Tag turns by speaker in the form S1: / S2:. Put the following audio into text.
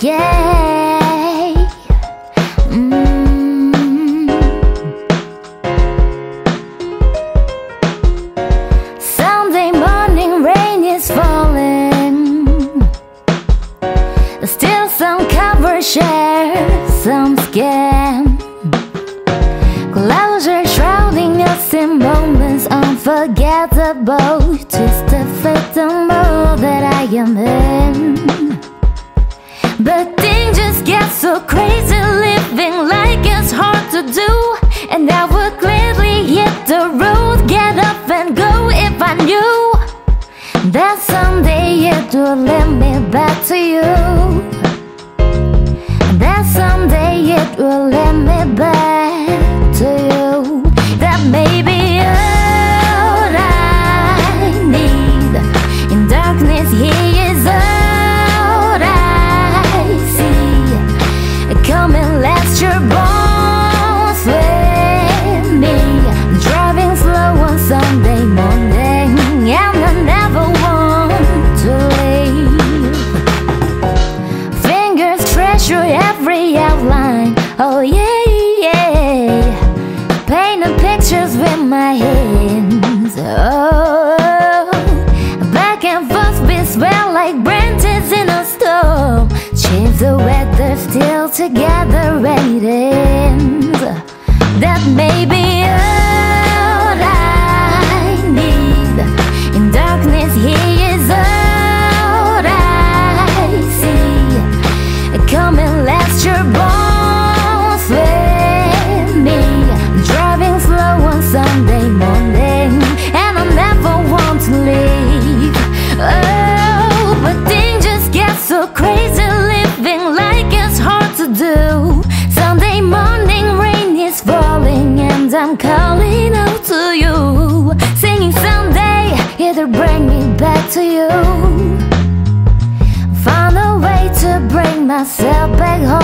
S1: yeah. Mm. Sunday morning, rain is falling. Still, some share some skin. Shrouding us in moments unforgettable. The mode that I am in. Lead me back to you. That someday it will lead me back to you. Change the weather, still together when it ends. That may I'm calling out to you. Singing someday it'll bring me back to you. Find a way to bring myself back home.